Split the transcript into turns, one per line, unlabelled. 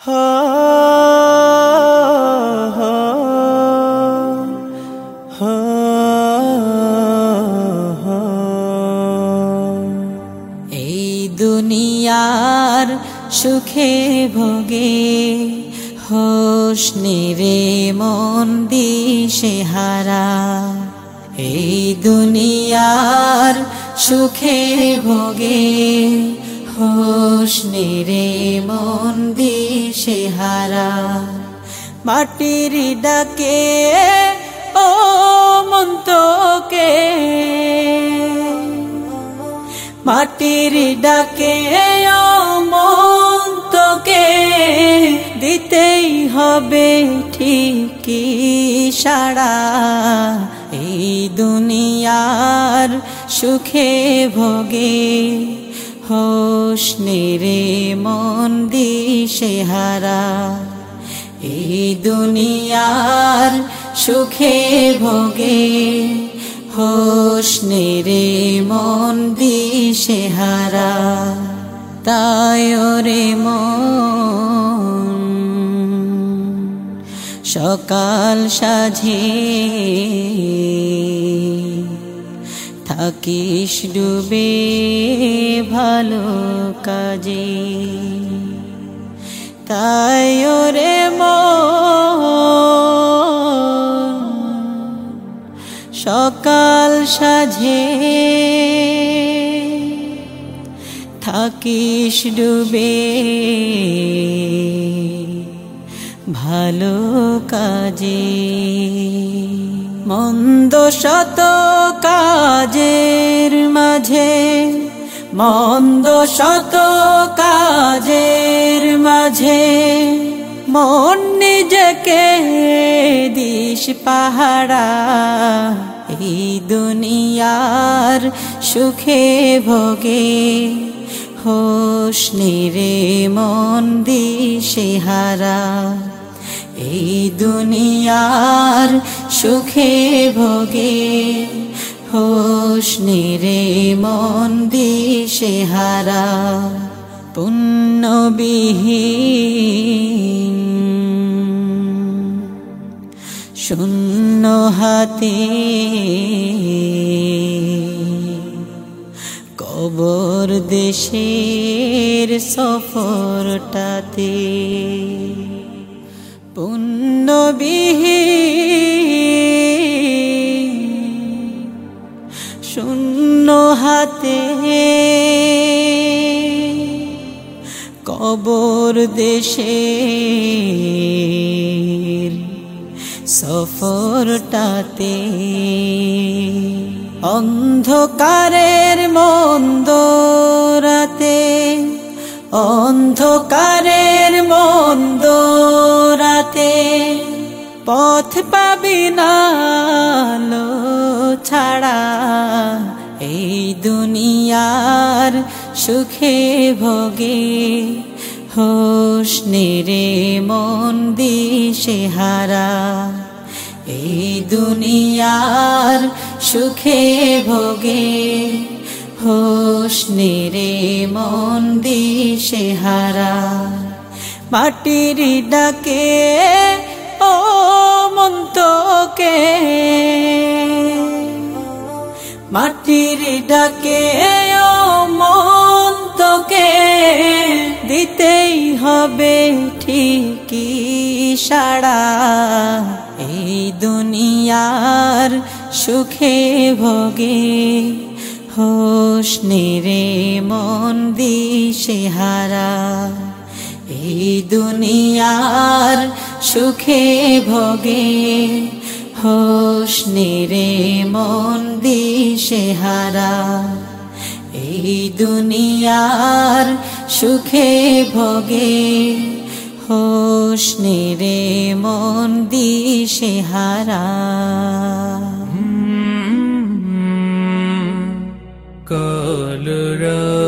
এই দুনিয়ার সুখে ভোগে হোস রে মন দিশে হারা। এই দুনিয়ার সুখে ভোগে হোস রে মন দিশে হারা। মাটির ডাকে, ও মন্তকে। মাটির ডাকে, ও মন্তকে। দিতেই হবে ঠিকই সাড়া। এই দুনিয়ার সুখে ভোগে। হোস রে মন দিশে হারা। এই দুনিয়ার সুখে ভোগে হোস রে মন দিশে হারা। তাই রে মন সকাল সাঝে থাকিস ডুবে ভালো কাজে। তাই রে সকাল সাঝে থাকিস ডুবে ভালো কাজে। মন্দ শত কাজের মাঝে, মন্দ শত কাজের মাঝে, মন নিজেকে দিস পাহারা। এই দুনিয়ার সুখে ভোগে হোস রে মন দিশে হারা। এই দুনিয়ার সুখে ভোগে হোস রে মন দিশে হারা, পুণ্যবিহীন। শূন্য হাতে কবর দেশের সফরটাতে পুণ্যবিহীন শূন্য হাতে কবর দেশের সফরটাতে অন্ধকারের মন্দ রাতে অন্ধকারের মন্দ পথ পাবি না ছাড়া। এই দুনিয়ার সুখে ভোগে হোস রে মন দিশে হারা। এই দুনিয়ার সুখে ভোগে হোস রে মন দিশে হারা। মাটির ডাকে মন্তকে মাটির ডাকে, ও মন তোকে দিতেই হবে ঠিকই সাড়া। এই দুনিয়ার সুখে ভোগে হোস রে মন দিশে হারা। এই দুনিয়ার সুখে ভোগে হোস রে মন দিশে হারা এই দুনিয়ার সুখে ভোগে হোস রে মন দিশে হারা
কলরা